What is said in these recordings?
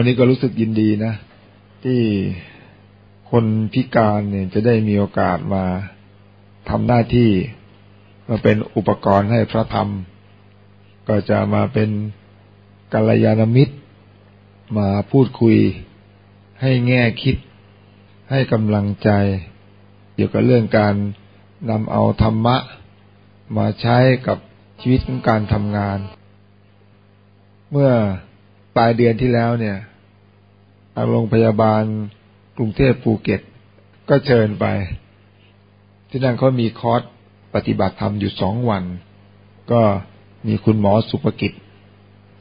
วันนี้ก็รู้สึกยินดีนะ ที่คนพิการเนี่ยจะได้มีโอกาสมาทำหน้าที่ มาเป็นอุปกรณ์ให้พระธรรม ก็จะมาเป็นกัลยาณมิตร มาพูดคุย ให้แง่คิด ให้กำลังใจ เกี่ยวกับเรื่องการนำเอาธรรมะ มาใช้กับชีวิตของการทำงาน เมื่อ ปลายเดือนที่แล้วเนี่ยทางโรงพยาบาลกรุงเทพภูเก็ต ก็เชิญไป ที่นั่นเขามีคอร์สปฏิบัติธรรมอยู่สองวัน ก็มีคุณหมอสุภกิจ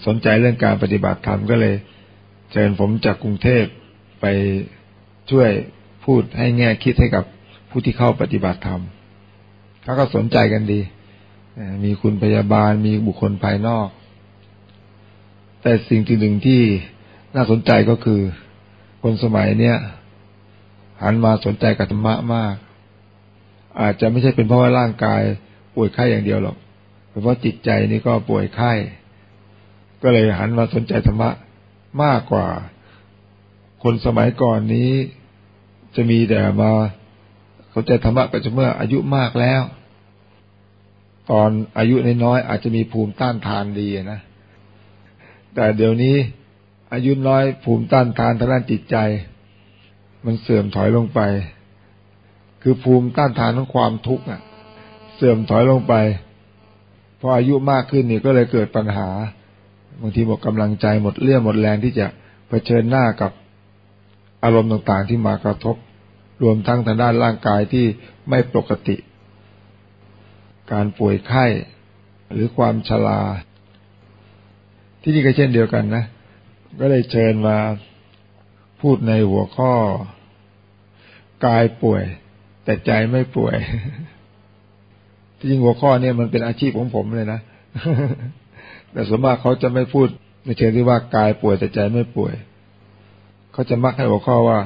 สนใจเรื่องการปฏิบัติธรรมก็เลย เชิญผมจากกรุงเทพไปช่วยพูดให้แง่คิดให้กับผู้ที่เข้าปฏิบัติธรรมเขาก็สนใจกันดี มีคุณพยาบาลมีบุคคลภายนอก แต่สิ่งหนึ่งที่น่าสนใจก็คือ คนสมัยเนี้ยหันมาสนใจกับธรรมะมาก อาจจะไม่ใช่เป็นเพราะว่าร่างกายป่วยไข้อย่างเดียวหรอกเป็นเพราะจิตใจนี่ก็ป่วยไข้ก็เลยหันมาสนใจธรรมะมากกว่า คนสมัยก่อนนี้ จะมีแต่มาสนใจธรรมะก็จะเมื่ออายุมากแล้ว ตอนอายุน้อยๆอาจจะมีภูมิต้านทานดีนะ แต่เดี๋ยวนี้อายุน้อยภูมิต้านทานทางด้านจิตใจ มันเสื่อมถอยลงไป คือภูมิต้านทานของความทุกข์อะ เสื่อมถอยลงไป พออายุมากขึ้นนี่ก็เลยเกิดปัญหาบางทีหมดกำลังใจหมดเลี่ยมหมดแรงที่จะเผชิญหน้ากับอารมณ์ต่างๆที่มากระทบ รวมทั้งทางด้านร่างกายที่ไม่ปกติ การป่วยไข้หรือความชรา ที่นี่ก็เช่นเดียวกันนะ ก็เลยเชิญมาพูดในหัวข้อ กายป่วย แต่ใจไม่ป่วย ที่จริงหัวข้อเนี่ยมันเป็นอาชีพของผมเลยนะ แต่ส่วนมากเขาจะไม่พูดในเชิงที่ว่ากายป่วยแต่ใจไม่ป่วย เขาจะมักให้หัวข้อว่า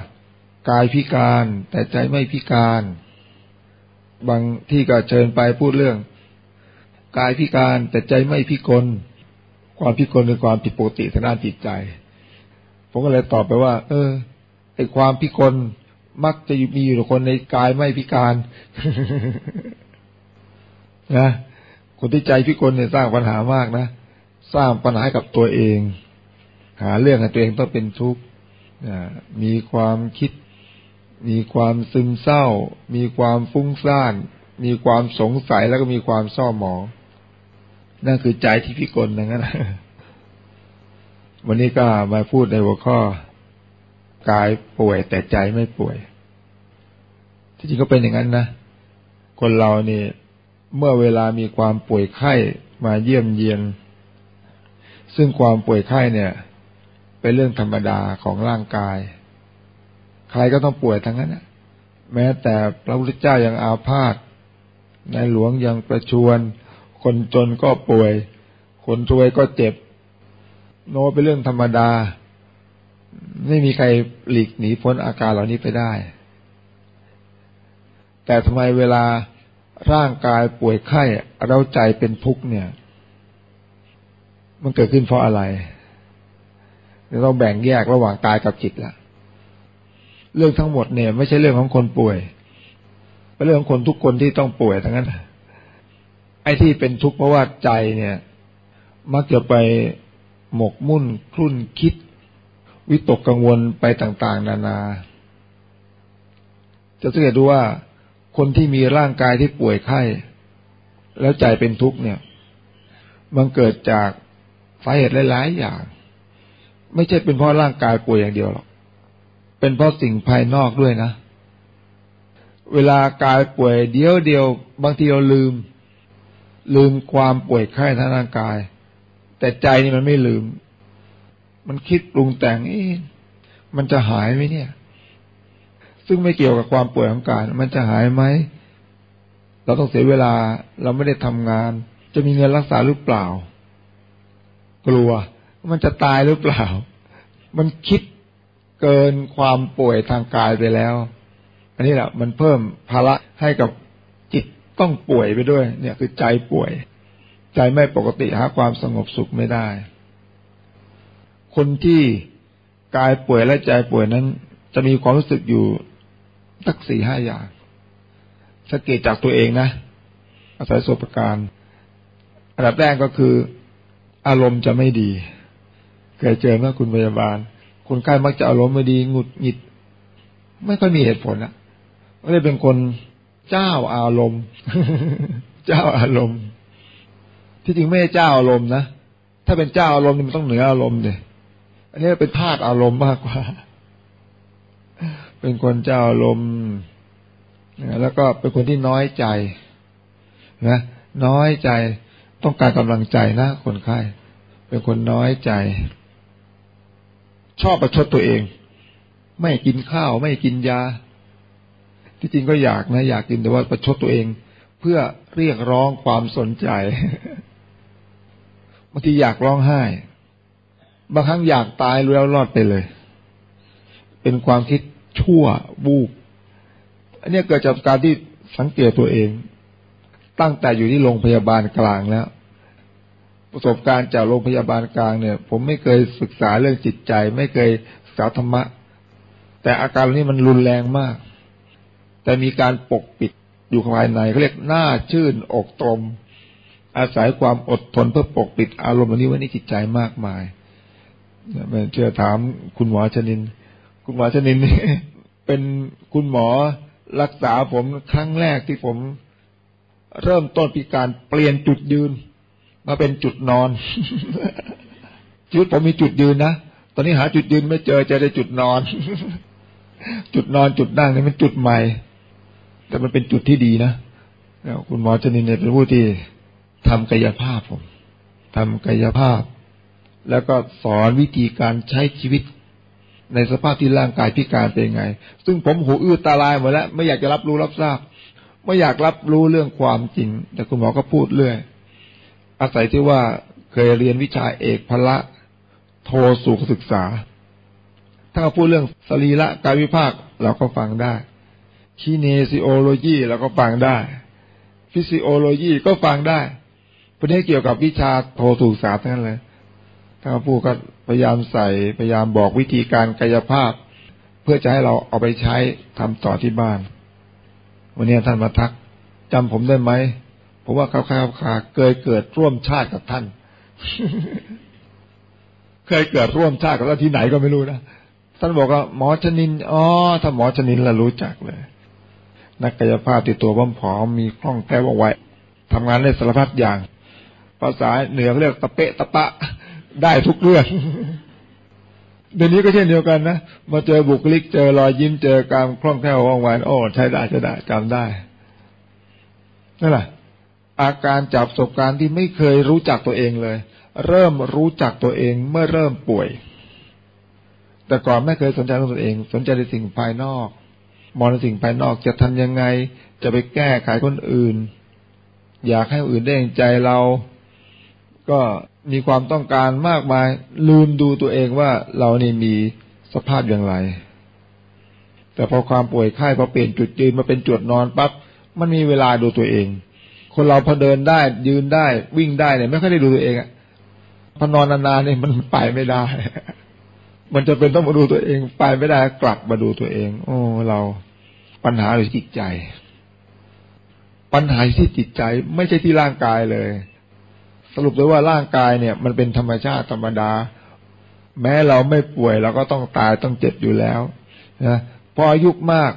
กายพิการแต่ใจไม่พิการ บางที่ก็เชิญไปพูดเรื่อง กายพิการแต่ใจไม่พิกล ความพิกลคือความผิดปกติทางด้านจิตใจ ผมก็เลยตอบไปว่า เออไอความพิกลมักจะมีอยู่คนในกายไม่พิการนะคนที่ใจพิกลเนี่ยสร้างปัญหามากนะสร้างปัญหากับตัวเอง หาเรื่องให้ตัวเองต้องเป็นทุกข์มีความคิด มีความซึมเศร้า มีความฟุ้งซ่าน มีความสงสัยแล้วก็มีความเศร้าหมอง นั่นคือใจที่พิกลนั่นวันนี้ก็มาพูดในหัวข้อกายป่วยแต่ใจไม่ป่วย ที่จริงก็เป็นอย่างนั้นนะ คนเรานี่เมื่อเวลามีความป่วยไข้มาเยี่ยมเยียน ซึ่งความป่วยไข้เนี่ย เป็นเรื่องธรรมดาของร่างกาย ใครก็ต้องป่วยทั้งนั้นนะแม้แต่พระพุทธเจ้ายังอาพาธในหลวงยังประชวน คนจนก็ป่วย คนรวยก็เจ็บ โนเป็นเรื่องธรรมดา ไม่มีใครหลีกหนีพ้นอาการเหล่านี้ไปได้ แต่ทำไมเวลาร่างกายป่วยไข้เราใจเป็นทุกข์เนี่ย มันเกิดขึ้นเพราะอะไรเราแบ่งแยกระหว่างกายกับจิตละเรื่องทั้งหมดเนี่ย ไม่ใช่เรื่องของคนป่วยเป็นเรื่องของคนทุกคนที่ต้องป่วยทั้งนั้น ไอ้ที่เป็นทุกข์เพราะว่าใจเนี่ย มักจะไปหมกมุ่นคลุ่นคิด วิตกกังวลไปต่าง ๆ นานา จะสังเกตดูว่าคนที่มีร่างกายที่ป่วยไข้ แล้วใจเป็นทุกข์เนี่ย มันเกิดจากสาเหตุหลายๆอย่าง ไม่ใช่เป็นเพราะร่างกายป่วยอย่างเดียวหรอกเป็นเพราะสิ่งภายนอกด้วยนะ เวลากายป่วยเดียวเดียวบางทีเราลืม ลืมความป่วยไข้ทางร่างกาย แต่ใจนี่มันไม่ลืม มันคิดปรุงแต่งเอ๊มันจะหายไหมเนี่ย ซึ่งไม่เกี่ยวกับความป่วยของกายมันจะหายไหมเราต้องเสียเวลาเราไม่ได้ทำงาน จะมีเงินรักษาหรือเปล่า กลัว มันจะตายหรือเปล่า มันคิดเกินความป่วยทางกายไปแล้ว อันนี้แหละมันเพิ่มภาระให้กับ ต้องป่วยไปด้วย เนี่ยคือใจป่วย ใจไม่ปกติหาความสงบสุขไม่ได้ คนที่กายป่วยและใจป่วยนั้น จะมีความรู้สึกอยู่สักสี่ห้าอย่างสังเกตจากตัวเองนะ อาศัยประสบการณ์อันดับแรกก็คือ อารมณ์จะไม่ดี เคยเจอเมื่อคุณพยาบาล คนไข้มักจะอารมณ์ไม่ดี หงุดหงิด ไม่ค่อยมีเหตุผลอะไม่ได้เป็นคน เจ้าอารมณ์ เจ้าอารมณ์ ที่จริงไม่ใช่เจ้าอารมณ์นะถ้าเป็นเจ้าอารมณ์มันต้องเหนืออารมณ์เลยอันนี้เป็นธาตุอารมณ์มากกว่า เป็นคนเจ้าอารมณ์แล้วก็เป็นคนที่น้อยใจ นะน้อยใจต้องการกำลังใจนะคนไข้เป็นคนน้อยใจ ชอบประชดตัวเอง ไม่กินข้าว ไม่กินยา ที่จริงก็อยากนะ อยากกินแต่ว่าประชดตัวเอง เพื่อเรียกร้องความสนใจบางทีอยากร้องไห้ บางครั้งอยากตายแล้วรอดไปเลย เป็นความคิดชั่วบูบอันนี้เกิดจากการที่สังเกตตัวเอง ตั้งแต่อยู่ที่โรงพยาบาลกลางแล้ว ประสบการณ์จากโรงพยาบาลกลางเนี่ย ผมไม่เคยศึกษาเรื่องจิตใจ ไม่เคยศึกษาธรรมะ แต่อาการนี้มันรุนแรงมาก แต่มีการปกปิดอยู่ภายในเขาเรียกหน้าชื่นอกตรม อาศัยความอดทนเพื่อปกปิดอารมณ์นี้ไว้ในจิตใจมากมายเชื่อถามคุณหมอชนิน คุณหมอชนินนี่เป็นคุณหมอรักษาผมครั้งแรกที่ผมเริ่มต้นปีการเปลี่ยนจุดยืน มาเป็นจุดนอนชีวิตผมมีจุดยืนนะ ตอนนี้หาจุดยืนไม่เจอจะได้จุดนอน จุดนอนจุดนั่งนี่มันจุดใหม่ แต่มันเป็นจุดที่ดีนะแล้วคุณหมอชนินเนี่ยเป็นผู้ที่ทำกายภาพผมทำกายภาพ แล้วก็สอนวิธีการใช้ชีวิต ในสภาพที่ร่างกายพิการเป็นไง ซึ่งผมหูอื้อตาลายหมดแล้ว ไม่อยากจะรับรู้รับทราบ ไม่อยากรับรู้เรื่องความจริง แต่คุณหมอก็พูดเรื่อย อาศัยที่ว่าเคยเรียนวิชาเอกพละ โทสุขศึกษา ถ้าพูดเรื่องสรีระกายวิภาคเราก็ฟังได้ คีเนซิโอโลจีเราก็ฟังได้ ฟิสิโอโลจีก็ฟังได้ประเด็นเกี่ยวกับวิชาโทสุขศึกษาทั้งนั้นเลยถ้าพูดก็พยายามใส่พยายามบอกวิธีการกายภาพ เพื่อจะให้เราเอาไปใช้ทำต่อที่บ้าน วันนี้ท่านมาทักจำผมได้ไหมผมว่าเขาาขาเคยเกิดร่วมชาติกับท่าน เคยเกิดร่วมชาติกับท่านที่ไหนก็ไม่รู้นะท่านบอกว่าหมอชนินอ๋อถ้าหมอชนินละรู้จักเลย นักกายภาพติดตัวผอมมีคล่องแคล่วว่องไวทำงานได้สารพัดอย่าง ภาษาเหนือเรียกตะเปะตะปะได้ทุกเรื่องเดี๋ยวนี้ก็เช่นเดียวกันนะมาเจอบุคลิกเจอรอยยิ้มเจอการคล่องแคล่วว่องไวโอ้ใช้ได้ใช้ได้จำได้นั่นแหละอาการจับประสบการณ์ที่ไม่เคยรู้จักตัวเองเลย เริ่มรู้จักตัวเองเมื่อเริ่มป่วย แต่ก่อนไม่เคยสนใจตัวเอง สนใจในสิ่งภายนอก มองในสิ่งภายนอกจะทำยังไง จะไปแก้ไขคนอื่น อยากให้อื่นได้ใจเรา ก็มีความต้องการมากมาย ลืมดูตัวเองว่าเรานี่มีสภาพอย่างไร แต่พอความป่วยไข้พอเปลี่ยนจุดยืนมาเป็นจุดนอนปั๊บมันมีเวลาดูตัวเอง คนเราพอเดินได้ ยืนได้ วิ่งได้เนี่ยไม่ค่อยได้ดูตัวเองอะพอนอนนานๆเนี่ยมันไปไม่ได้ มันจะเป็นต้องมาดูตัวเอง ไปไม่ได้กลับมาดูตัวเอง โอ้ เราปัญหาอยู่ที่จิตใจ ปัญหาที่จิตใจไม่ใช่ที่ร่างกายเลย สรุปเลยว่าร่างกายเนี่ย มันเป็นธรรมชาติธรรมดา แม้เราไม่ป่วยเราก็ต้องตายต้องเจ็บอยู่แล้วนะพออายุมาก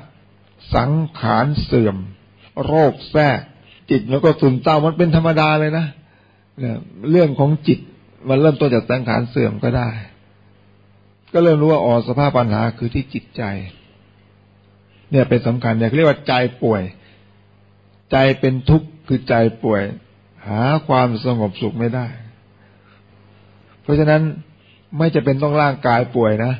สังขารเสื่อม โรคแทรก จิตแล้วก็สุนเศร้ามันเป็นธรรมดาเลยนะเนี่ยเรื่องของจิตมันเริ่มต้นจากสังขารเสื่อมก็ได้ ก็เริ่มรู้ว่าอ๋อสภาพปัญหาคือที่จิตใจ เนี่ยเป็นสำคัญเนี่ยเรียกว่าใจป่วย ใจเป็นทุกข์คือใจป่วย หาความสงบสุขไม่ได้ เพราะฉะนั้นไม่จะเป็นต้องร่างกายป่วยนะ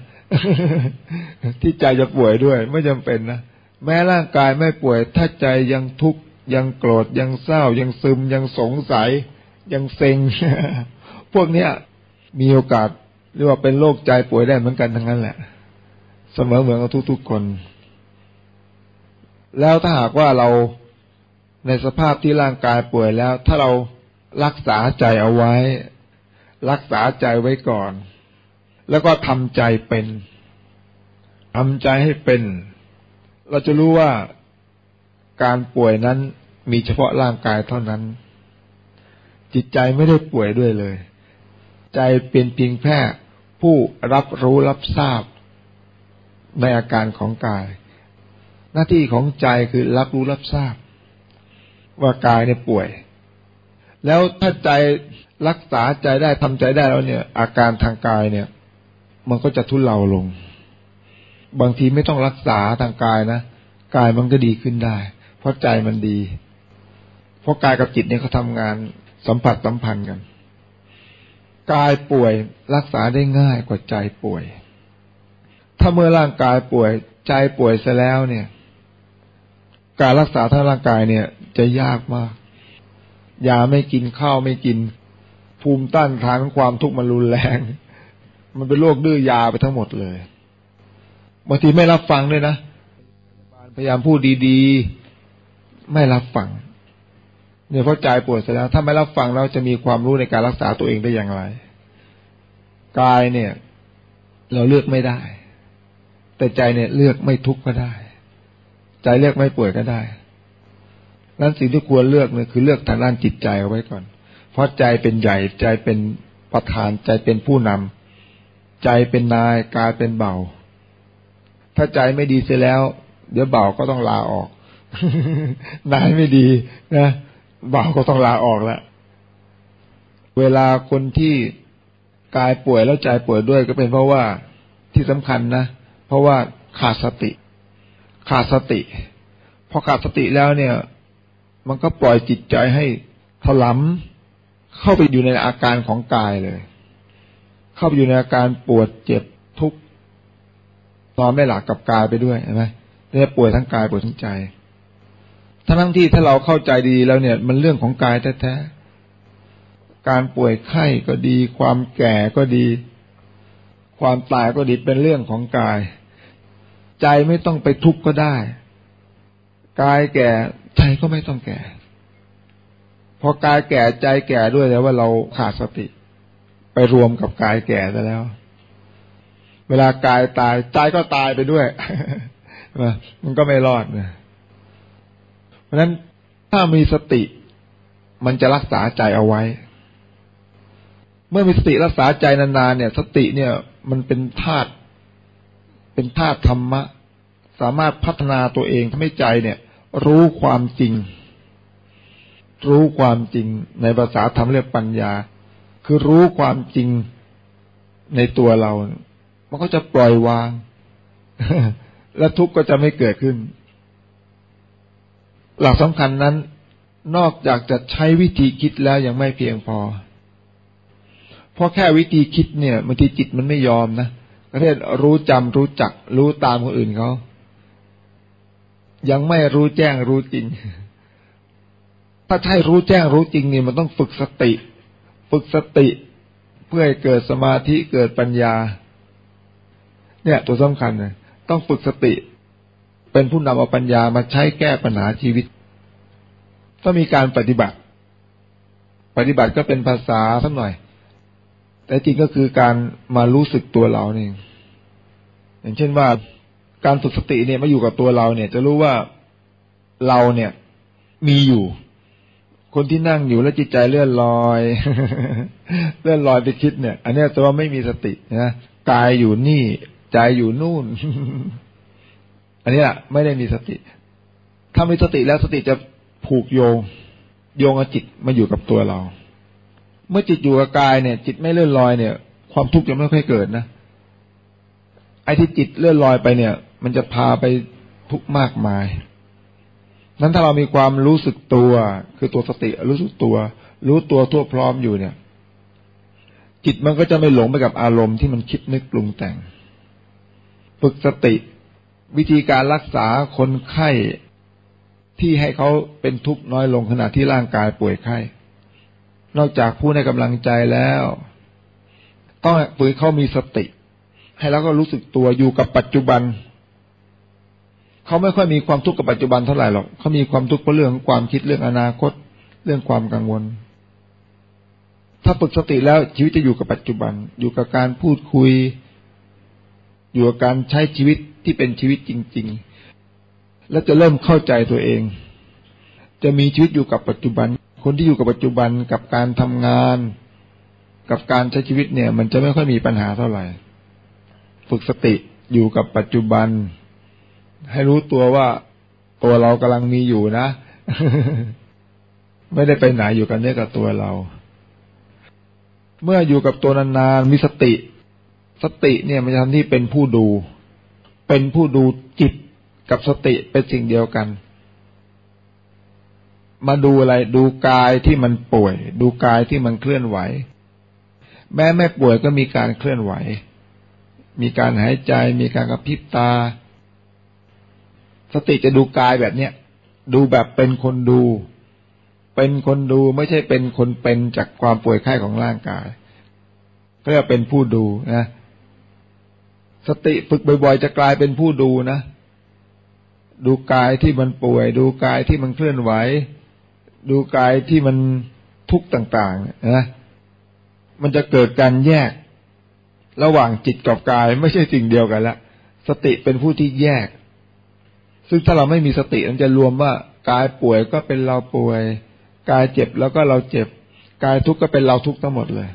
ที่ใจจะป่วยด้วย ไม่จำเป็นนะแม้ร่างกายไม่ป่วย ถ้าใจยังทุกข์ยังโกรธยังเศร้า ยังซึม ยังสงสัย ยังเซ็ง พวกเนี้ยมีโอกาส เรียกว่าเป็นโรคใจป่วยได้เหมือนกันทั้งนั้นแหละ เสมอเหมือนกับทุกๆคน แล้วถ้าหากว่าเราในสภาพที่ร่างกายป่วยแล้ว ถ้าเรารักษาใจเอาไว้ รักษาใจไว้ก่อน แล้วก็ทำใจเป็นทำใจให้เป็น เราจะรู้ว่าการป่วยนั้นมีเฉพาะร่างกายเท่านั้น จิตใจไม่ได้ป่วยด้วยเลย ใจเป็นเพียงแค่ ผู้รับรู้รับทราบในอาการของกาย หน้าที่ของใจคือรับรู้รับทราบ ว่ากายเนี่ยป่วย แล้วถ้าใจรักษาใจได้ทำใจได้แล้วเนี่ย อาการทางกายเนี่ย มันก็จะทุเลาลง บางทีไม่ต้องรักษาทางกายนะกายมันก็ดีขึ้นได้ เพราะใจมันดี เพราะกายกับจิตเนี่ยเขาทำงานสัมผัสสัมพันธ์กัน กายป่วยรักษาได้ง่ายกว่าใจป่วย ถ้าเมื่อร่างกายป่วย ใจป่วยซะแล้วเนี่ย การรักษาทางร่างกายเนี่ย จะยากมาก ยาไม่กินข้าวไม่กิน ภูมิต้านทานความทุกข์มันรุนแรง มันเป็นโรคดื้อยาไปทั้งหมดเลยบางทีไม่รับฟังด้วยนะพยายามพูดดีๆ ไม่รับฟัง เนี่ยเพราะใจปวดเสร็จแล้วถ้าไม่รับฟังเราจะมีความรู้ในการรักษาตัวเองได้อย่างไร กายเนี่ย เราเลือกไม่ได้ แต่ใจเนี่ยเลือกไม่ทุกข์ก็ได้ ใจเลือกไม่ป่วยก็ได้นั้นสิ่งที่ควรเลือกเนี่ยคือเลือกทางด้านจิตใจเอาไว้ก่อน เพราะใจเป็นใหญ่ใจเป็นประธานใจเป็นผู้นำใจเป็นนายกายเป็นเบาถ้าใจไม่ดีเสียแล้ว เดี๋ยวเบาก็ต้องลาออก นายไม่ดีนะ บาก็ต้องลาออกแล้ว เวลาคนที่กายป่วยแล้วใจป่วยด้วยก็เป็นเพราะว่าที่สำคัญนะ เพราะว่าขาดสติ ขาดสติ พอขาดสติแล้วเนี่ย มันก็ปล่อยจิตใจให้ถลำเข้าไปอยู่ในอาการของกายเลย เข้าไปอยู่ในอาการปวดเจ็บทุกข์นอนไม่หลับกับกายไปด้วยเห็นไหมเนี่ยป่วยทั้งกายป่วยทั้งใจ ทั้งที่ถ้าเราเข้าใจดีแล้วเนี่ย มันเรื่องของกายแท้ๆ การป่วยไข้ก็ดี ความแก่ก็ดี ความตายก็ดีเป็นเรื่องของกาย ใจไม่ต้องไปทุกข์ก็ได้ กายแก่ใจก็ไม่ต้องแก่ พอกายแก่ใจแก่ด้วยแล้วว่าเราขาดสติ ไปรวมกับกายแก่ซะแล้ว เวลากายตายใจก็ตายไปด้วย มันก็ไม่รอดนะ ราะฉะนั้นถ้ามีสติมันจะรักษาใจเอาไว้ เมื่อมีสติรักษาใจนานๆเนี่ย สติเนี่ย มันเป็นธาตุเป็นธาตุธรรมะ สามารถพัฒนาตัวเองทำให้ใจเนี่ย รู้ความจริง รู้ความจริง ในภาษาธรรมเรียกปัญญา คือรู้ความจริงในตัวเรา มันก็จะปล่อยวาง และทุกข์ก็จะไม่เกิดขึ้น หลักสำคัญนั้น นอกจากจะใช้วิธีคิดแล้วยังไม่เพียงพอ เพราะแค่วิธีคิดเนี่ยบางทีจิตมันไม่ยอมนะประเทศรู้จำรู้จัก รู้ตามคนอื่นเขายังไม่รู้แจ้งรู้จริง ถ้าใช่รู้แจ้งรู้จริงนี่มันต้องฝึกสติ ฝึกสติเพื่อให้เกิดสมาธิเกิดปัญญา เนี่ยตัวสำคัญเลยต้องฝึกสติ เป็นผู้นำเอาปัญญามาใช้แก้ปัญหาชีวิต ต้องมีการปฏิบัติ ปฏิบัติก็เป็นภาษาสักหน่อย แต่จริงก็คือการมารู้สึกตัวเราเองอย่างเช่นว่าการฝึกสติเนี่ยมาอยู่กับตัวเราเนี่ย จะรู้ว่าเราเนี่ยมีอยู่ คนที่นั่งอยู่แล้วจิตใจเลื่อนลอย เลื่อนลอยไปคิดเนี่ย อันนี้ตัวไม่มีสตินะกายอยู่นี่ ใจอยู่นู่น อันนี้แหละไม่ได้มีสติ ถ้ามีสติแล้วสติจะผูกโยง โยงจิตมาอยู่กับตัวเรา เมื่อจิตอยู่กับกายเนี่ย จิตไม่เลื่อนลอยเนี่ย ความทุกข์จะไม่ค่อยเกิดนะ ไอ้ที่จิตเลื่อนลอยไปเนี่ย มันจะพาไปทุกข์มากมาย นั้นถ้าเรามีความรู้สึกตัว คือตัวสติรู้สึกตัว รู้ตัวทั่วพร้อมอยู่เนี่ย จิตมันก็จะไม่หลงไปกับอารมณ์ที่มันคิดนึกปรุงแต่ง ฝึกสติ วิธีการรักษาคนไข้ที่ให้เขาเป็นทุกข์น้อยลงขณะที่ร่างกายป่วยไข้ นอกจากผู้ให้กำลังใจแล้ว ต้องฝึกเขามีสติ ให้แล้วก็รู้สึกตัวอยู่กับปัจจุบัน เขาไม่ค่อยมีความทุกข์กับปัจจุบันเท่าไหร่หรอกเขามีความทุกข์เพราะเรื่องความคิดเรื่องอนาคต เรื่องความกังวล ถ้าฝึกสติแล้วชีวิตจะอยู่กับปัจจุบัน อยู่กับการพูดคุย อยู่กับการใช้ชีวิต ที่เป็นชีวิตจริง ๆ และจะเริ่มเข้าใจตัวเอง จะมีชีวิตอยู่กับปัจจุบัน คนที่อยู่กับปัจจุบันกับการทำงาน กับการใช้ชีวิตเนี่ย มันจะไม่ค่อยมีปัญหาเท่าไหร่ ฝึกสติอยู่กับปัจจุบัน ให้รู้ตัวว่าตัวเรากำลังมีอยู่นะ ไม่ได้ไปไหนอยู่กันเนื้อกับตัวเรา เมื่ออยู่กับตัวนานๆมีสติ สติเนี่ยมันจะทำที่เป็นผู้ดู เป็นผู้ดูจิตกับสติเป็นสิ่งเดียวกัน มาดูอะไรดูกายที่มันป่วย ดูกายที่มันเคลื่อนไหว แม้ไม่ป่วยก็มีการเคลื่อนไหว มีการหายใจ มีการกระพริบตา สติจะดูกายแบบเนี้ยดูแบบเป็นคนดู เป็นคนดูไม่ใช่เป็นคนเป็นจากความป่วยไข้ของร่างกายก็เรียกเป็นผู้ดูนะ สติฝึกบ่อยๆจะกลายเป็นผู้ดูนะ ดูกายที่มันป่วย ดูกายที่มันเคลื่อนไหว ดูกายที่มันทุกข์ต่างๆนะมันจะเกิดการแยก ระหว่างจิตกับกายไม่ใช่สิ่งเดียวกันละสติเป็นผู้ที่แยก ซึ่งถ้าเราไม่มีสติมันจะรวมว่ากายป่วยก็เป็นเราป่วย กายเจ็บแล้วก็เราเจ็บ กายทุกข์ก็เป็นเราทุกข์ทั้งหมดเลย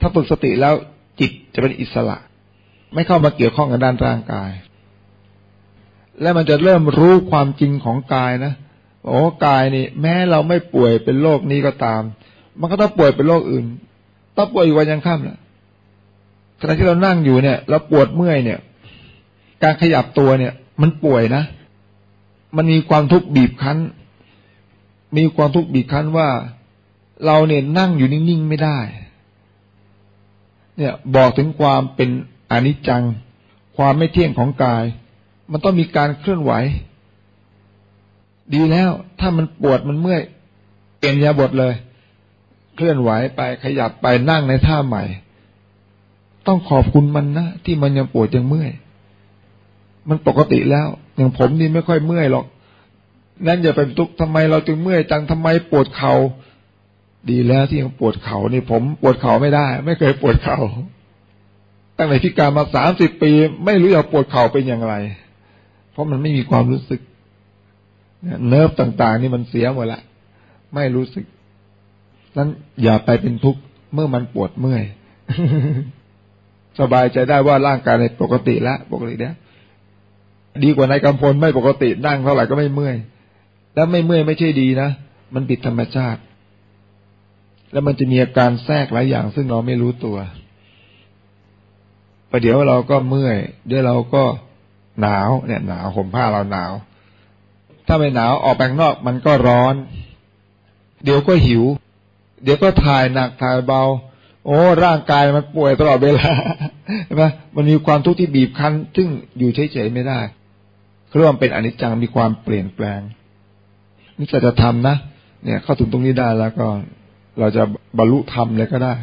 ถ้าฝึกสติแล้วจิตจะเป็นอิสระ ไม่เข้ามาเกี่ยวข้องกับด้านร่างกาย และมันจะเริ่มรู้ความจริงของกายนะโอ้กายนี่ แม้เราไม่ป่วยเป็นโรคนี้ก็ตาม มันก็ต้องป่วยเป็นโรคอื่น ต้องป่วยอยู่วันยังค่ำแหละขณะที่เรานั่งอยู่เนี่ย เราปวดเมื่อยเนี่ย การขยับตัวเนี่ย มันป่วยนะ มันมีความทุกข์บีบคั้น มีความทุกข์บีบคั้นว่า เราเนี่ยนั่งอยู่นิ่งๆไม่ได้ เนี่ยบอกถึงความเป็น อนิจจัง ความไม่เที่ยงของกาย มันต้องมีการเคลื่อนไหว ดีแล้ว ถ้ามันปวดมันเมื่อยเปลี่ยนยาบทเลย เคลื่อนไหวไปขยับไปนั่งในท่าใหม่ ต้องขอบคุณมันนะที่มันยังปวดยังเมื่อย มันปกติแล้ว อย่างผมนี่ไม่ค่อยเมื่อยหรอกนั่นอย่าเป็นทุกข์ทำไมเราจึงเมื่อยจังทำไมปวดเขา่าดีแล้วที่ยังปวดเขา่านี่ผมปวดเข่าไม่ได้ ไม่เคยปวดเขา่า ตั้งแต่พิการมาสามสิบปี ไม่รู้จะปวดเข่าเป็นอย่างไร เพราะมันไม่มีความรู้สึกเนิร์ฟต่างๆ นี่มันเสียหมดละไม่รู้สึกนั้นอย่าไปเป็นทุกข์เมื่อมันปวดเมื่อย สบายใจได้ว่าร่างกายในปกติแล้วปกติแล้วดีกว่านายกำพลไม่ปกตินั่งเท่าไหร่ก็ไม่เมื่อย แล้วไม่เมื่อยไม่ใช่ดีนะ มันผิดธรรมชาติ แล้วมันจะมีอาการแทรกหลายอย่างซึ่งเราไม่รู้ตัว ประเดี๋ยวเราก็เมื่อยเดี๋ยวเราก็หนาวเนี่ย หนาวห่มผ้าเราหนาว ถ้าไม่หนาวออกไปข้งนอกมันก็ร้อน เดี๋ยวก็หิว เดี๋ยวก็ถ่ายหนักถ่ายเบา โอ้ร่างกายมันป่วยตลอดเวลาใช่ไหมมันมีความทุกข์ที่บีบคั้น ซึ่งอยู่เฉยๆไม่ได้เรียกว่าเป็นอนิจจังมีความเปลี่ยนแปลง นี่จะทำนะเนี่ย เข้าถึงตรงนี้ได้แล้วก็ เราจะบรรลุธรรมเลยก็ได้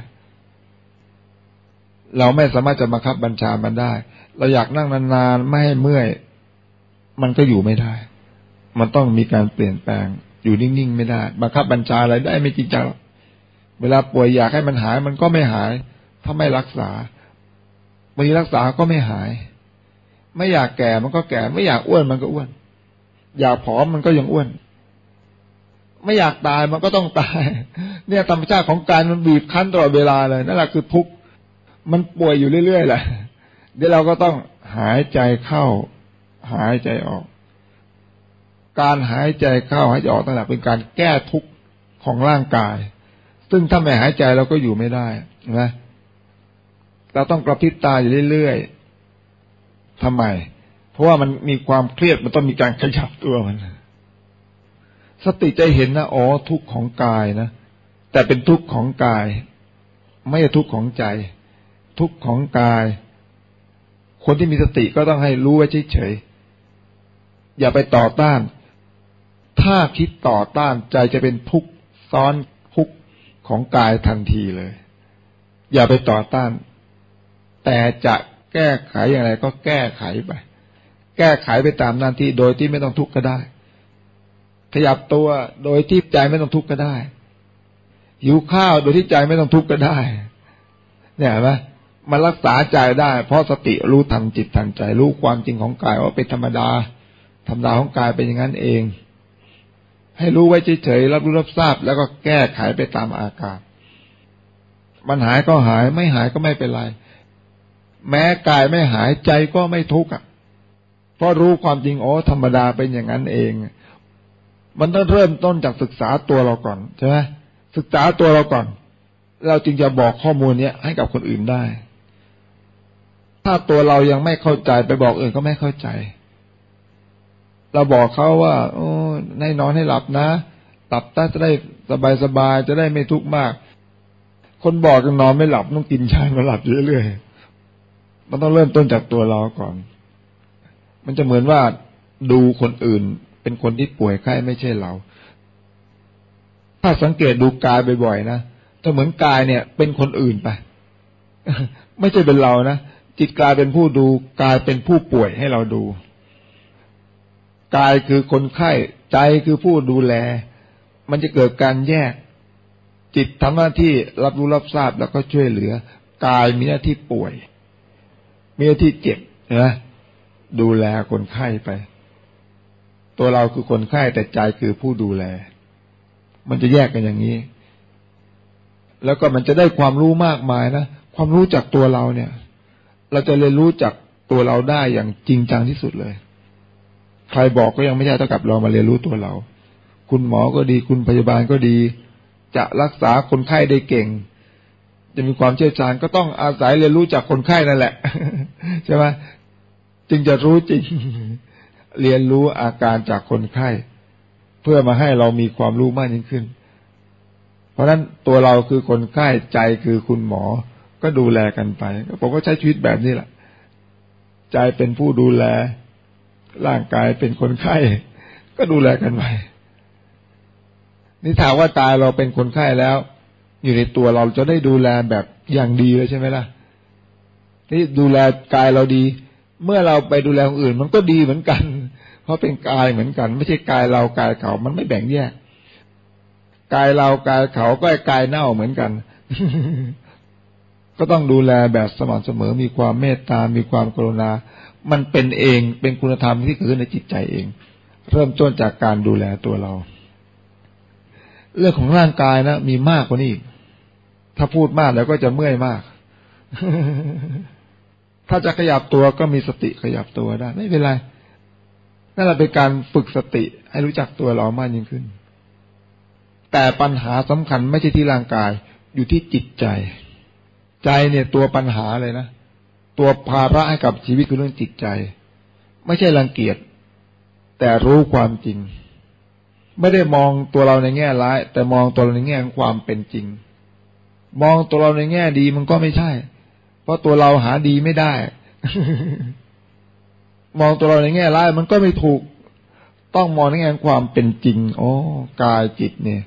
เราไม่สามารถจะบังคับบัญชามันได้ เราอยากนั่งนานๆไม่ให้เมื่อย มันก็อยู่ไม่ได้ มันต้องมีการเปลี่ยนแปลง อยู่นิ่งๆไม่ได้ บังคับบัญชาอะไรได้ไม่จริงจังเวลาป่วยอยากให้มันหาย มันก็ไม่หาย ถ้าไม่รักษาบางทีรักษาก็ไม่หาย ไม่อยากแก่มันก็แก่ ไม่อยากอ้วนมันก็อ้วน อยากผอมมันก็ยังอ้วน ไม่อยากตายมันก็ต้องตาย เนี่ยธรรมชาติของการมันบีบคั้นตลอดเวลาเลยนั่นแหละคือทุกข์ มันป่วยอยู่เรื่อยๆแหละเดี๋ยวเราก็ต้องหายใจเข้า หายใจออก การหายใจเข้าหายใจออกตั้งแต่เป็นการแก้ทุกข์ของร่างกาย ซึ่งถ้าไม่หายใจเราก็อยู่ไม่ได้นะเราต้องกระพริบตาอยู่เรื่อยๆทำไม เพราะว่ามันมีความเครียดมันต้องมีการขยับตัวมัน สติจะเห็นนะอ๋อทุกข์ของกายนะแต่เป็นทุกข์ของกาย ไม่ใช่ทุกข์ของใจ ทุกข์ของกาย คนที่มีสติก็ต้องให้รู้ไว้เฉยๆอย่าไปต่อต้าน ถ้าคิดต่อต้านใจจะเป็นทุกข์ซ้อนทุกข์ของกายทันทีเลย อย่าไปต่อต้าน แต่จะแก้ไขอย่างไรก็แก้ไขไป แก้ไขไปตามหน้าที่โดยที่ไม่ต้องทุกข์ก็ได้ ขยับตัวโดยที่ใจไม่ต้องทุกข์ก็ได้หิวข้าวโดยที่ใจไม่ต้องทุกข์ก็ได้ เนี่ยเห็นไหม มันรักษาใจได้ เพราะสติรู้ทันจิตทันใจ รู้ความจริงของกายว่าเป็นธรรมดา ธรรมดาของกายเป็นอย่างนั้นเอง ให้รู้ไว้เฉยๆรับรู้รับทราบ แล้วก็แก้ไขไปตามอาการมันหายก็หายไม่หายก็ไม่เป็นไร แม้กายไม่หายใจก็ไม่ทุกข์อะเพราะรู้ความจริงอ๋อธรรมดาเป็นอย่างนั้นเอง มันต้องเริ่มต้นจากศึกษาตัวเราก่อนใช่ไหมศึกษาตัวเราก่อน เราจึงจะบอกข้อมูลเนี้ยให้กับคนอื่นได้ ถ้าตัวเรายังไม่เข้าใจไปบอกอื่นก็ไม่เข้าใจ เราบอกเขาว่า โอ้ให้นอนให้หลับนะหลับต้จะได้สบายสบายจะได้ไม่ทุกข์มาก คนบอกกันนอนไม่หลับต้องกินชามาหลับเรื่อยๆมันต้องเริ่มต้นจากตัวเราก่อน มันจะเหมือนว่าดูคนอื่น เป็นคนที่ป่วยไข้ไม่ใช่เรา ถ้าสังเกตดูกายบ่อยๆนะถ้าเหมือนกายเนี่ย เป็นคนอื่นไปไม่ใช่เป็นเรานะ จิตกายเป็นผู้ดูกายเป็นผู้ป่วยให้เราดู กายคือคนไข้ใจคือผู้ดูแล มันจะเกิดการแยก จิตทำหน้าที่รับรู้รับทราบแล้วก็ช่วยเหลือกายมีหน้าที่ป่วย มีหน้าที่เจ็บนะดูแลคนไข้ไป ตัวเราคือคนไข้แต่ใจคือผู้ดูแล มันจะแยกกันอย่างนี้ แล้วก็มันจะได้ความรู้มากมายนะความรู้จากตัวเราเนี่ย เราจะเรียนรู้จากตัวเราได้อย่างจริงจังที่สุดเลย ใครบอกก็ยังไม่ใช่เท่ากับเรามาเรียนรู้ตัวเรา คุณหมอก็ดี คุณพยาบาลก็ดี จะรักษาคนไข้ได้เก่ง จะมีความเชี่ยวชาญก็ต้องอาศัยเรียนรู้จากคนไข้นั่นแหละ ใช่ไหมจึงจะรู้จริง เรียนรู้อาการจากคนไข้ เพื่อมาให้เรามีความรู้มากยิ่งขึ้น เพราะฉะนั้นตัวเราคือคนไข้ใจคือคุณหมอ ก็ดูแลกันไปผมก็ใช้ชีวิตแบบนี้แหละใจเป็นผู้ดูแล ร่างกายเป็นคนไข้ ก็ดูแลกันไปนี่ถามว่าตายเราเป็นคนไข้แล้ว อยู่ในตัวเราจะได้ดูแลแบบอย่างดีเลยใช่ไหมล่ะนี่ดูแลกายเราดี เมื่อเราไปดูแลคนอื่น มันก็ดีเหมือนกัน เพราะเป็นกายเหมือนกัน ไม่ใช่กายเรากายเขามันไม่แบ่งแยกกายเรากายเขาก็กายเน่าเหมือนกัน ก็ต้องดูแลแบบสม่ำเสมอ มีความเมตตา มีความกรุณา มันเป็นเอง เป็นคุณธรรมที่เกิดขึ้นในจิตใจเอง เริ่มต้นจากการดูแลตัวเรา เรื่องของร่างกายนะมีมากกว่านี้ ถ้าพูดมากแล้วก็จะเมื่อยมาก ถ้าจะขยับตัวก็มีสติขยับตัวได้ ไม่เป็นไร นั่นแหละเป็นการฝึกสติ ให้รู้จักตัวเรามากยิ่งขึ้น แต่ปัญหาสำคัญไม่ใช่ที่ร่างกาย อยู่ที่จิตใจ ใจเนี่ยตัวปัญหาเลยนะ ตัวภาระให้กับชีวิตคือเรื่องจิตใจ ไม่ใช่รังเกียจ แต่รู้ความจริง ไม่ได้มองตัวเราในแง่ร้าย แต่มองตัวเราในแง่ของความเป็นจริง มองตัวเราในแง่ดีมันก็ไม่ใช่ เพราะตัวเราหาดีไม่ได้ มองตัวเราในแง่ร้ายมันก็ไม่ถูก ต้องมองในแง่ความเป็นจริงโอ้กายจิตเนี่ย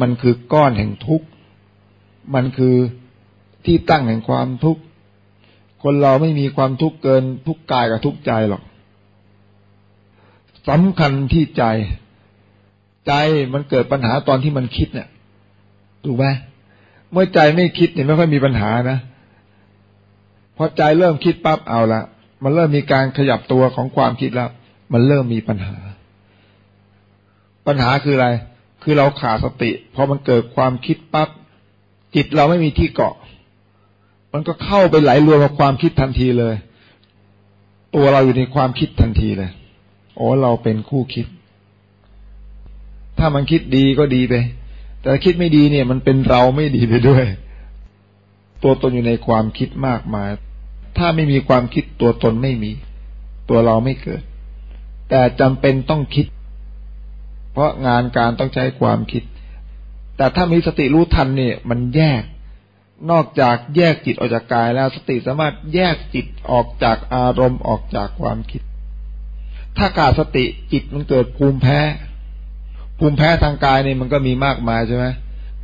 มันคือก้อนแห่งทุกข์ มันคือ ที่ตั้งแห่งความทุกข์ คนเราไม่มีความทุกข์เกินทุกกายกับทุกใจหรอกสำคัญที่ใจ ใจมันเกิดปัญหาตอนที่มันคิดเนี่ยถูกไหมเมื่อใจไม่คิดเนี่ยไม่ค่อยมีปัญหานะพอใจเริ่มคิดปั๊บเอาละมันเริ่มมีการขยับตัวของความคิดแล้ว มันเริ่มมีปัญหา ปัญหาคืออะไร คือเราขาดสติพอมันเกิดความคิดปั๊บจิตเราไม่มีที่เกาะ มันก็เข้าไปไหลรวมกับความคิดทันทีเลย ตัวเราอยู่ในความคิดทันทีเลย โอ้เราเป็นคู่คิด ถ้ามันคิดดีก็ดีไป แต่คิดไม่ดีเนี่ย มันเป็นเราไม่ดีไปด้วย ตัวตนอยู่ในความคิดมากมาย ถ้าไม่มีความคิดตัวตนไม่มี ตัวเราไม่เกิด แต่จำเป็นต้องคิด เพราะงานการต้องใช้ความคิด แต่ถ้ามีสติรู้ทันเนี่ย มันแยก นอกจากแยกจิตออกจากกายแล้วสติสามารถแยกจิตออกจากอารมณ์ออกจากความคิด ถ้าขาดสติจิตมันเกิดภูมิแพ้ ภูมิแพ้ทางกายเนี่ยมันก็มีมากมายใช่ไหม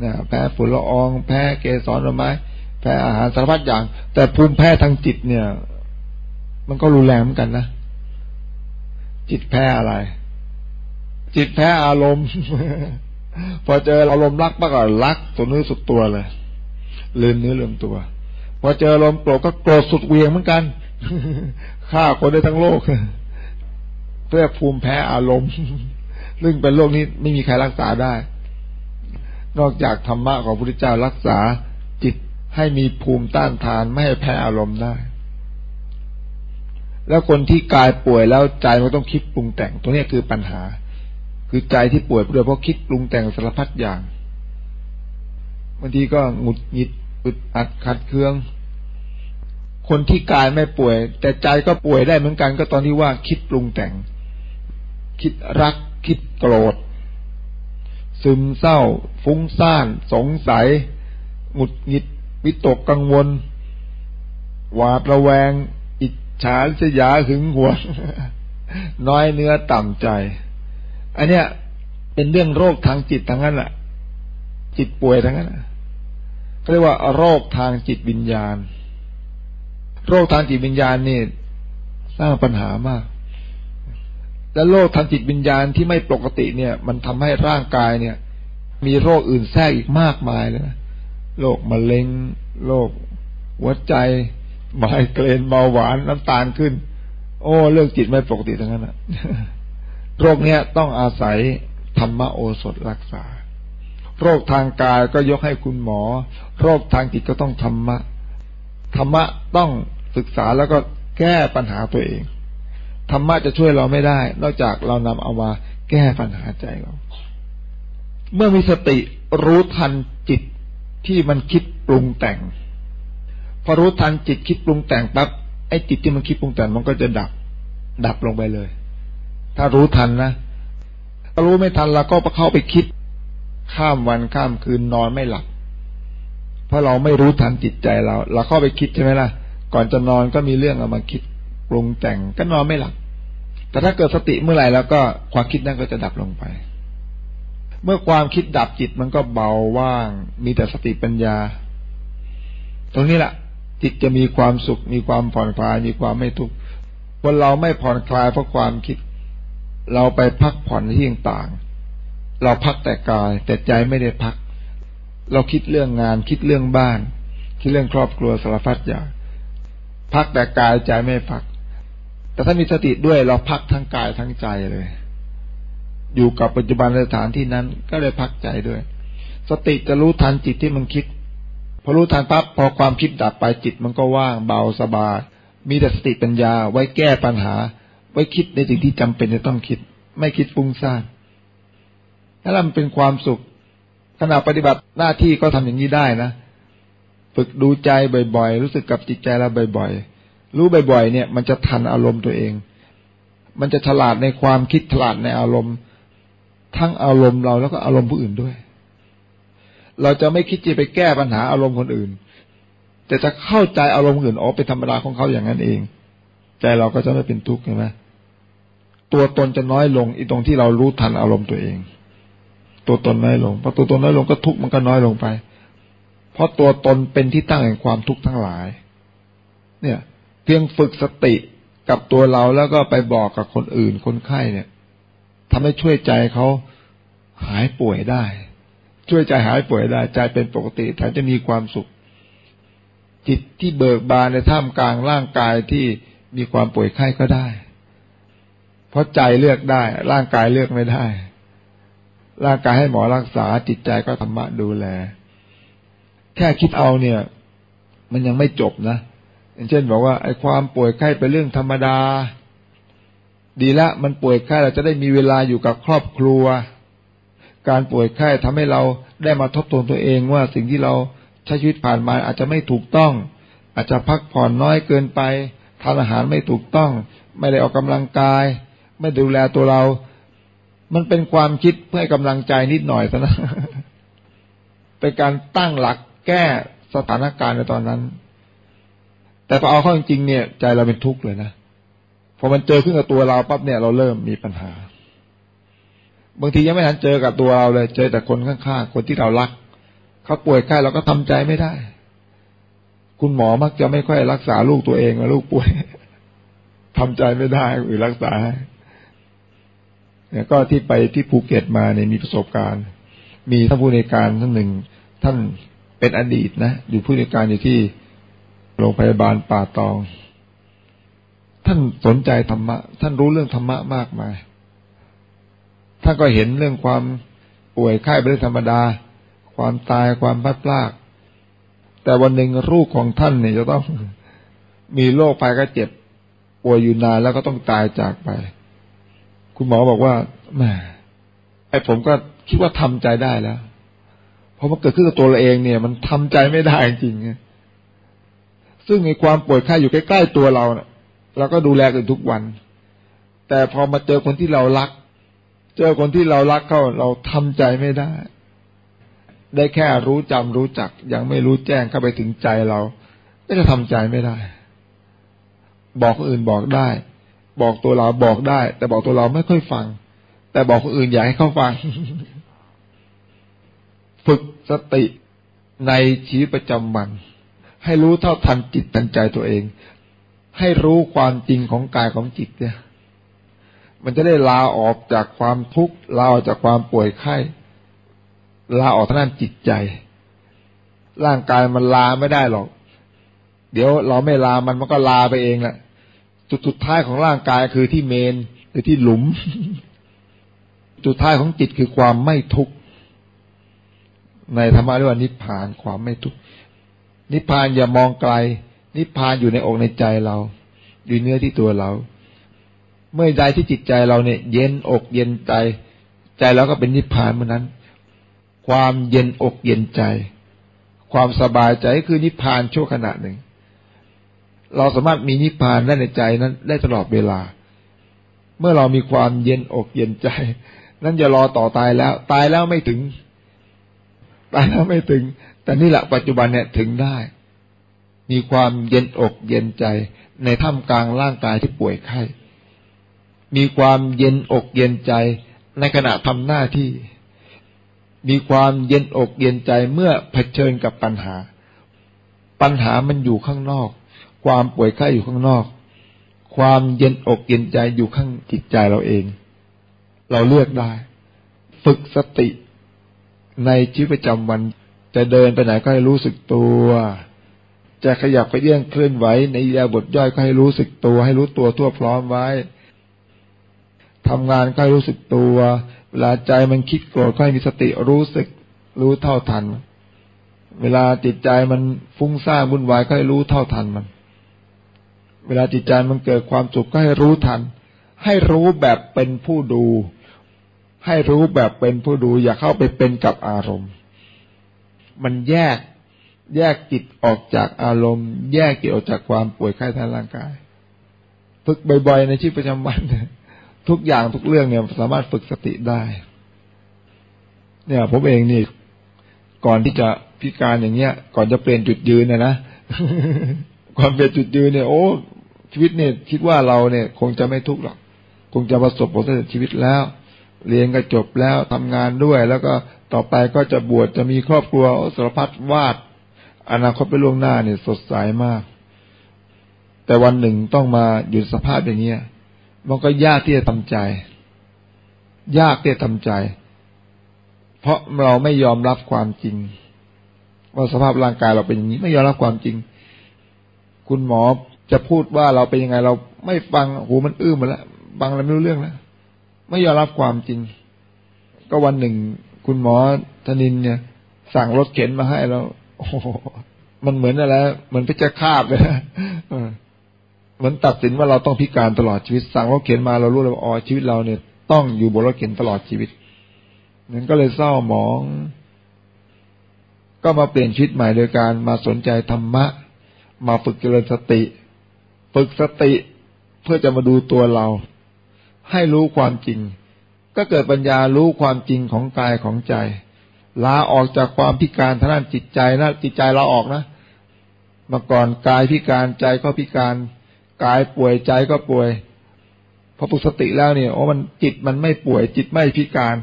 นะแพ้ฝุ่นละออง แพ้เกสรดอกไม้แพ้อาหารสารพัดอย่าง แต่ภูมิแพ้ทางจิตเนี่ย มันก็รุนแรงเหมือนกันนะจิตแพ้อะไร จิตแพ้อารมณ์ พอเจออารมณ์รักมากก็รักตัวนื้อสุดตัวเลย ลืมเนื้อลืมตัวพอเจออารมณ์โกรธก็โกรธสุดเวียงเหมือนกันฆ่าคนได้ทั้งโลกเพื่อภูมิแพ้อารมณ์ซึ่งเป็นโรคนี้ไม่มีใครรักษาได้ นอกจากธรรมะของพระพุทธเจ้ารักษาจิตให้มีภูมิต้านทานไม่ให้แพ้อารมณ์ได้ แล้วคนที่กายป่วยแล้วใจมันต้องคิดปรุงแต่ง ตัวนี้คือปัญหา คือใจที่ป่วยเเพราะคิดปรุงแต่งสารพัดอย่างบางทีก็หงุดหงิด อึดอัดขัดเคือง คนที่กายไม่ป่วย แต่ใจก็ป่วยได้เหมือนกันก็ตอนที่ว่าคิดปรุงแต่ง คิดรัก คิดโกรธ ซึมเศร้า ฟุ้งซ่าน สงสัย หงุดหงิด วิตกกังวล หวาดระแวง อิจฉาสยาหึงหวงน้อยเนื้อต่ำใจ อันเนี้ยเป็นเรื่องโรคทางจิตทั้งนั้นแหละจิตป่วยทั้งนั้นเข เรียกว่าโรคทางจิตวิญญาณ โรคทางจิตวิญญาณนี่สร้างปัญหามาก และโรคทางจิตวิญญาณที่ไม่ปกติเนี่ย มันทำให้ร่างกายเนี่ย มีโรคอื่นแทรกอีกมากมายเลยนะโรคมะเร็งโรคหัวใจไมเกรนเบาหวานน้ำตาลขึ้น โอ้เรื่องจิตไม่ปกติทั้งนั้นนะโรคเนี้ยต้องอาศัยธรรมโอสถรักษา โรคทางกายก็ยกให้คุณหมอ โรคทางจิตก็ต้องธรรมะ ธรรมะต้องศึกษาแล้วก็แก้ปัญหาตัวเอง ธรรมะจะช่วยเราไม่ได้ นอกจากเรานำเอามาแก้ปัญหาใจเรา เมื่อมีสติรู้ทันจิตที่มันคิดปรุงแต่ง พอรู้ทันจิตคิดปรุงแต่งปั๊บไอ้จิตที่มันคิดปรุงแต่งมันก็จะดับ ดับลงไปเลย ถ้ารู้ทันนะถ้ารู้ไม่ทันเราก็เข้าไปคิด ข้ามวันข้ามคืนนอนไม่หลับ เพราะเราไม่รู้ทันจิตใจเรา เราเข้าไปคิดใช่ไหมล่ะ ก่อนจะนอนก็มีเรื่องเอามาคิดปรุงแต่งก็นอนไม่หลับ แต่ถ้าเกิดสติเมื่อไหร่แล้วก็ความคิดนั้นก็จะดับลงไป เมื่อความคิดดับจิตมันก็เบาว่าง มีแต่สติปัญญา ตรงนี้แหละจิตจะมีความสุข มีความผ่อนคลาย มีความไม่ทุกข์วันเราไม่ผ่อนคลายเพราะความคิด เราไปพักผ่อนที่ต่าง เราพักแต่กาย แต่ใจไม่ได้พัก เราคิดเรื่องงาน คิดเรื่องบ้าน คิดเรื่องครอบครัวสารพัดอย่างพักแต่กายใจไม่พัก แต่ถ้ามีสติด้วยเราพักทั้งกายทั้งใจเลย อยู่กับปัจจุบันสถานที่นั้นก็เลยพักใจด้วย สติจะรู้ทันจิตที่มันคิด พอรู้ทันปั๊บพอความคิดดับไปจิตมันก็ว่างเบาสบาย มีแต่สติปัญญาไว้แก้ปัญหา ไว้คิดในสิ่งที่จำเป็นจะต้องคิด ไม่คิดฟุ้งซ่าน ถ้าเราเป็นความสุขขณะปฏิบัติหน้าที่ก็ทำอย่างนี้ได้นะ ฝึกดูใจบ่อยๆ รู้สึกกับจิตใจเราบ่อยๆ รู้บ่อยๆ เนี่ย มันจะทันอารมณ์ตัวเอง มันจะฉลาดในความคิดฉลาดในอารมณ์ ทั้งอารมณ์เราแล้วก็อารมณ์ผู้อื่นด้วย เราจะไม่คิดจะไปแก้ปัญหาอารมณ์คนอื่น แต่จะเข้าใจอารมณ์อื่นอ๋อเป็นธรรมดาของเขาอย่างนั้นเอง ใจเราก็จะไม่เป็นทุกข์ใช่ไหมตัวตนจะน้อยลงอีตรงที่เรารู้ทันอารมณ์ตัวเอง ตัวตนน้อยลงพอตัวตนน้อยลงก็ทุกข์มันก็น้อยลงไป เพราะตัวตนเป็นที่ตั้งแห่งความทุกข์ทั้งหลาย เนี่ย เพียงฝึกสติกับตัวเราแล้วก็ไปบอกกับคนอื่นคนไข้เนี่ยทำให้ช่วยใจเขาหายป่วยได้ ช่วยใจหายป่วยได้ ใจเป็นปกติแถมจะมีความสุข จิตที่เบิกบานในท่ามกลางร่างกายที่มีความป่วยไข้ก็ได้ เพราะใจเลือกได้ ร่างกายเลือกไม่ได้ ร่างกายให้หมอรักษาจิตใจก็ธรรมะดูแล แค่คิดเอาเนี่ย มันยังไม่จบนะอย่างเช่นบอกว่าไอ้ความป่วยไข้เป็นเรื่องธรรมดา ดีละมันป่วยไข้เราจะได้มีเวลาอยู่กับครอบครัว การป่วยไข้ทำให้เราได้มาทบทวนตัวเองว่าสิ่งที่เราใช้ชีวิตผ่านมาอาจจะไม่ถูกต้อง อาจจะพักผ่อนน้อยเกินไปทานอาหารไม่ถูกต้อง ไม่ได้ออกกำลังกาย ไม่ดูแลตัวเรา มันเป็นความคิดเพื่อให้กำลังใจนิดหน่อยซะนะเป็นการตั้งหลักแก้สถานการณ์ในตอนนั้น แต่พอเอาเข้าจริงๆเนี่ย ใจเราเป็นทุกข์เลยนะพอมันเจอขึ้นกับตัวเราปั๊บเนี่ยเราเริ่มมีปัญหา บางทียังไม่ทันเจอกับตัวเราเลย เจอแต่คนข้างๆคนที่เรารักเขาป่วยไข้เราก็ทำใจไม่ได้ คุณหมอมักจะไม่ค่อยรักษาลูกตัวเองนะลูกป่วยทำใจไม่ได้หรือรักษา ให้เนี่ยก็ที่ไปที่ภูเก็ตมาเนี่ยมีประสบการณ์ มีท่านผู้ในการท่านหนึ่ง ท่านเป็นอดีตนะ อยู่ผู้ในการอยู่ที่โรงพยาบาลป่าตอง ท่านสนใจธรรมะ ท่านรู้เรื่องธรรมะมากมายท่านก็เห็นเรื่องความป่วยไข้เป็นเรื่องธรรมดา ความตายความพลาดพลาดแต่วันหนึ่งลูกของท่านเนี่ยจะต้องมีโรคภัยก็เจ็บ ป่วยอยู่นานแล้วก็ต้องตายจากไป คุณหมอบอกว่าแหมไอ้ผมก็คิดว่าทำใจได้แล้ว เพราะมันเกิดขึ้นกับตัวเราเองเนี่ย มันทำใจไม่ได้จริงซึ่งในความป่วยไข้อยู่ใกล้ๆตัวเราเนี่ยเราก็ดูแลกันทุกวัน แต่พอมาเจอคนที่เรารัก เจอคนที่เรารักเขาเราทำใจไม่ได้ ได้แค่รู้จำรู้จัก ยังไม่รู้แจ้งเข้าไปถึงใจเรา ก็จะทำใจไม่ได้ บอกคนอื่นบอกได้ บอกตัวเราบอกได้ แต่บอกตัวเราไม่ค่อยฟัง แต่บอกคนอื่นอยากให้เขาฟัง ฝึกสติในชีวิตประจำวัน ให้รู้เท่าทันจิตทันใจตัวเอง ให้รู้ความจริงของกายของจิตเนี่ย มันจะได้ลาออกจากความทุกข์ลาออกจากความป่วยไข้ลาออกทางด้านจิตใจ ร่างกายมันลาไม่ได้หรอก เดี๋ยวเราไม่ลามันมันก็ลาไปเองแหละ จุดสุดท้ายของร่างกายคือที่เมนคือที่หลุม จุดท้ายของจิตคือความไม่ทุกข์ในธรรมะเรียกว่านิพพานความไม่ทุกข์นิพพานอย่ามองไกล นิพพานอยู่ในอกในใจเรา อยู่เนื้อที่ตัวเรา เมื่อใดที่จิตใจเราเนี่ย เย็นอกเย็นใจ ใจเราก็เป็นนิพพานเมื่อนั้น ความเย็นอกเย็นใจ ความสบายใจคือนิพพานชั่วขณะหนึ่ง เราสามารถมีนิพพานได้ในใจนั้น ได้ตลอดเวลา เมื่อเรามีความเย็นอกเย็นใจ นั้นอย่ารอต่อตายแล้ว ตายแล้วไม่ถึง ตายแล้วไม่ถึง แต่นี่แหละปัจจุบันเนี่ยถึงได้ มีความเย็นอกเย็นใจ ในท่ามกลางร่างกายที่ป่วยไข้มีความเย็นอกเย็นใจในขณะทำหน้าที่ มีความเย็นอกเย็นใจเมื่อเผชิญกับปัญหา ปัญหามันอยู่ข้างนอก ความป่วยไข้อยู่ข้างนอก ความเย็นอกเย็นใจอยู่ข้างจิตใจเราเอง เราเลือกได้ ฝึกสติในชีวิตประจำวัน จะเดินไปไหนก็ให้รู้สึกตัว จะขยับไปเยื่องเคลื่อนไหวในยาบทย่อยก็ให้รู้สึกตัว ให้รู้ตัวทั่วพร้อมไว้ทำงานก็ให้รู้สึกตัว เวลาใจมันคิดโกรธก็ให้มีสติรู้สึกรู้เท่าทัน เวลาจิตใจมันฟุ้งซ่านวุ่นวายก็ให้รู้เท่าทันมัน เวลาจิตใจมันเกิดความสุขก็ให้รู้ทัน ให้รู้แบบเป็นผู้ดู ให้รู้แบบเป็นผู้ดู อย่าเข้าไปเป็นกับอารมณ์ มันแยกแยกจิตออกจากอารมณ์ แยกจิตออกจากความป่วยไข้ทางร่างกาย ฝึกบ่อยๆในชีวิตประจำวันทุกอย่างทุกเรื่องเนี่ยสามารถฝึกสติได้ เนี่ย ผมเองนี่ ก่อนที่จะพิการอย่างเงี้ย ก่อนจะเปลี่ยนจุดยืนนี่ยนะก่อนเปลี่ยนจุดยืนเนี่ยโอ้ ชีวิตเนี่ยคิดว่าเราเนี่ยคงจะไม่ทุกข์หรอกคงจะประสบผลสำเร็จชีวิตแล้ว เรียนก็จบแล้วทำงานด้วย แล้วก็ต่อไปก็จะบวชจะมีครอบครัวสารพัดวาด อนาคตไปล่วงหน้าเนี่ยสดใสมาก แต่วันหนึ่งต้องมาอยู่สภาพอย่างเงี้ยมันก็ยากที่จะทำใจ ยากที่จะทำใจ เพราะเราไม่ยอมรับความจริง ว่าสภาพร่างกายเราเป็นอย่างนี้ ไม่ยอมรับความจริง คุณหมอ จะพูดว่าเราเป็นยังไง เราไม่ฟังหูมันอื้อมาแล้วฟังแล้วไม่รู้เรื่องแล้วไม่ยอมรับความจริง ก็วันหนึ่ง คุณหมอธนินเนี่ย สั่งรถเข็นมาให้แล้วโอ้มันเหมือนอะไรเหมือนพิจคาบเลยเหมือนตัดสินว่าเราต้องพิการตลอดชีวิต สั่งรถเข็นมาเรารู้เลยว่าอ๋อชีวิตเราเนี่ย ต้องอยู่บนรถเข็นตลอดชีวิตนั้นก็เลยเศร้าหมอง ก็มาเปลี่ยนชีวิตใหม่โดยการมาสนใจธรรมะ มาฝึกเจริญสติ ฝึกสติเพื่อจะมาดูตัวเรา ให้รู้ความจริง ก็เกิดปัญญารู้ความจริงของกายของใจลาออกจากความพิการทางด้านจิตใจนะจิตใจเราออกนะมื่อก่อนกายพิการใจก็พิการกายป่วยใจก็ป่วยพอปุสติแล้วเนี่ยโอ้มันจิตมันไม่ป่วย จิตไม่พิการ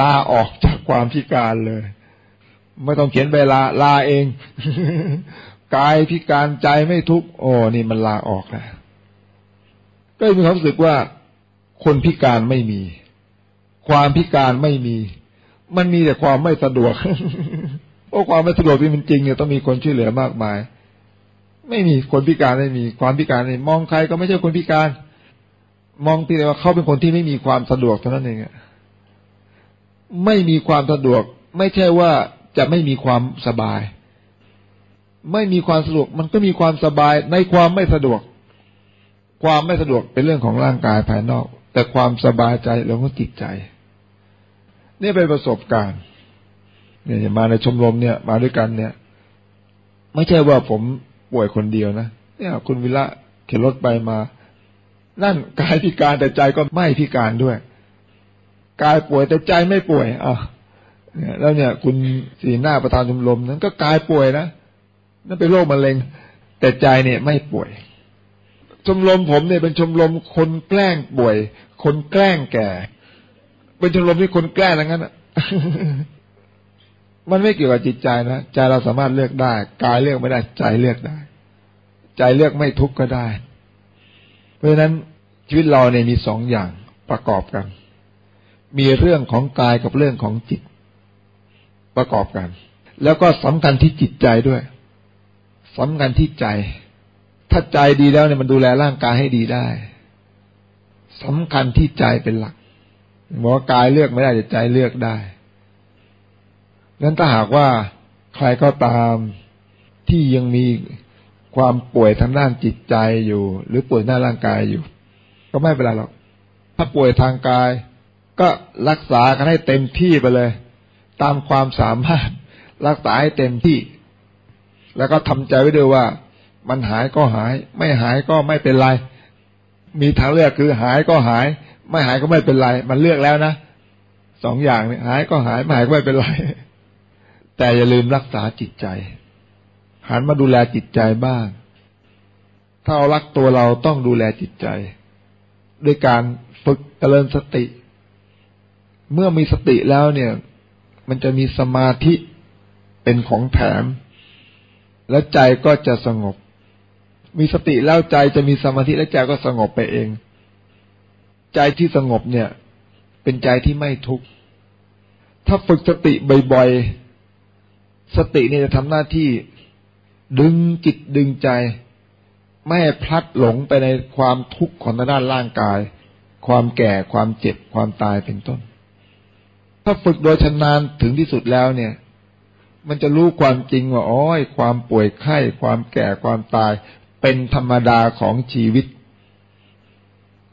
ลาออกจากความพิการเลย ไม่ต้องเขียนไปลาลาเอง กายพิการใจไม่ทุกโอ้นี่มันลาออกแล้วก็มีความรู้สึกว่าคนพิการไม่มี ความพิการไม่มี มันมีแต่ความไม่สะดวกเพราะความไม่สะดวกที่มันจริงเนี่ยต้องมีคนช่วยเหลือมากมาย ไม่มีคนพิการไม่มี ความพิการเลยมองใครก็ไม่ใช่คนพิการ มองที่ว่าเขาเป็นคนที่ไม่มีความสะดวกเท่านั้นเองไม่มีความสะดวก ไม่ใช่ว่าจะไม่มีความสบาย ไม่มีความสะดวก มันก็มีความสบายในความไม่สะดวก ความไม่สะดวกเป็นเรื่องของร่างกายภายนอก แต่ความสบายใจเรื่องของจิตใจ นี่เป็นประสบการณ์เนี่ยมาในชมรมเนี่ย มาด้วยกันเนี่ย ไม่ใช่ว่าผมป่วยคนเดียวนะเนี่ย คุณวิระเข็นรถไปมา นั่นกายพิการแต่ใจก็ไม่พิการด้วยกายป่วยแต่ใจไม่ป่วยอะแล้วเนี่ย คุณสีหน้าประธานชมรมนั้นก็กายป่วยนะ นั่นเป็นโรคมะเร็ง แต่ใจเนี่ยไม่ป่วย ชมรมผมเนี่ยเป็นชมรมคนแกล้งป่วย คนแกล้งแก่ เป็นชมรมที่คนแกล้ทั้งนั้นมันไม่เกี่ยวกับจิตใจนะใจเราสามารถเลือกได้กายเลือกไม่ได้ใจเลือกได้ ใจเลือกไม่ทุกข์ก็ได้ เพราะฉะนั้นชีวิตเราเนี่ยมีสองอย่างประกอบกัน มีเรื่องของกายกับเรื่องของจิต ประกอบกัน แล้วก็สำคัญที่จิตใจด้วย สำคัญที่ใจ ถ้าใจดีแล้วเนี่ยมันดูแลร่างกายให้ดีได้สำคัญที่ใจเป็นหลักหมอกายเลือกไม่ได้แต่ใจเลือกได้นั้นถ้าหากว่าใครก็ตามที่ยังมีความป่วยทางด้านจิตใจอยู่ หรือป่วยหน้าร่างกายอยู่ ก็ไม่เป็นไรหรอก ถ้าป่วยทางกาย ก็รักษากันให้เต็มที่ไปเลย ตามความสามารถรักษาให้เต็มที่ แล้วก็ทำใจไว้ด้วยว่า มันหายก็หาย ไม่หายก็ไม่เป็นไร มีทางเลือกคือหายก็หาย ไม่หายก็ไม่เป็นไร มันเลือกแล้วนะสองอย่างเนี่ยหายก็หายไม่หายก็ไม่เป็นไร แต่อย่าลืมรักษาจิตใจ หันมาดูแลจิตใจบ้าง ถ้าเรารักตัวเราต้องดูแลจิตใจ ด้วยการฝึกเจริญสติ เมื่อมีสติแล้วเนี่ย มันจะมีสมาธิเป็นของแถม และใจก็จะสงบ มีสติแล้วใจจะมีสมาธิและใจก็สงบไปเอง ใจที่สงบเนี่ย เป็นใจที่ไม่ทุกข์ถ้าฝึกสติบ่อยๆสติเนี่ยจะทำหน้าที่ ดึงจิตดึงใจ ไม่ให้พลัดหลงไปในความทุกข์ของด้านร่างกาย ความแก่ความเจ็บความตายเป็นต้น ถ้าฝึกโดยชำนาญถึงที่สุดแล้วเนี่ย มันจะรู้ความจริงว่าอ๋อความป่วยไข้ ความแก่ความตาย เป็นธรรมดาของชีวิต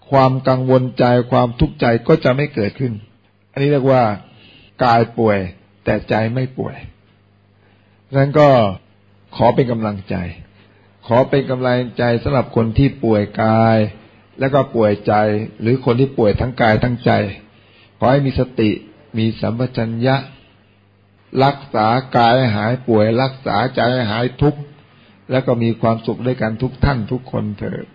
ความกังวลใจความทุกข์ใจก็จะไม่เกิดขึ้น อันนี้เรียกว่ากายป่วย แต่ใจไม่ป่วยดังนั้นก็ขอเป็นกำลังใจ ขอเป็นกำลังใจสำหรับคนที่ป่วยกาย แล้วก็ป่วยใจ หรือคนที่ป่วยทั้งกายทั้งใจ ขอให้มีสติมีสัมปชัญญะ รักษากายหายป่วย รักษาใจหายทุกข์ แล้วก็มีความสุขด้วยกันทุกท่านทุกคนเถิด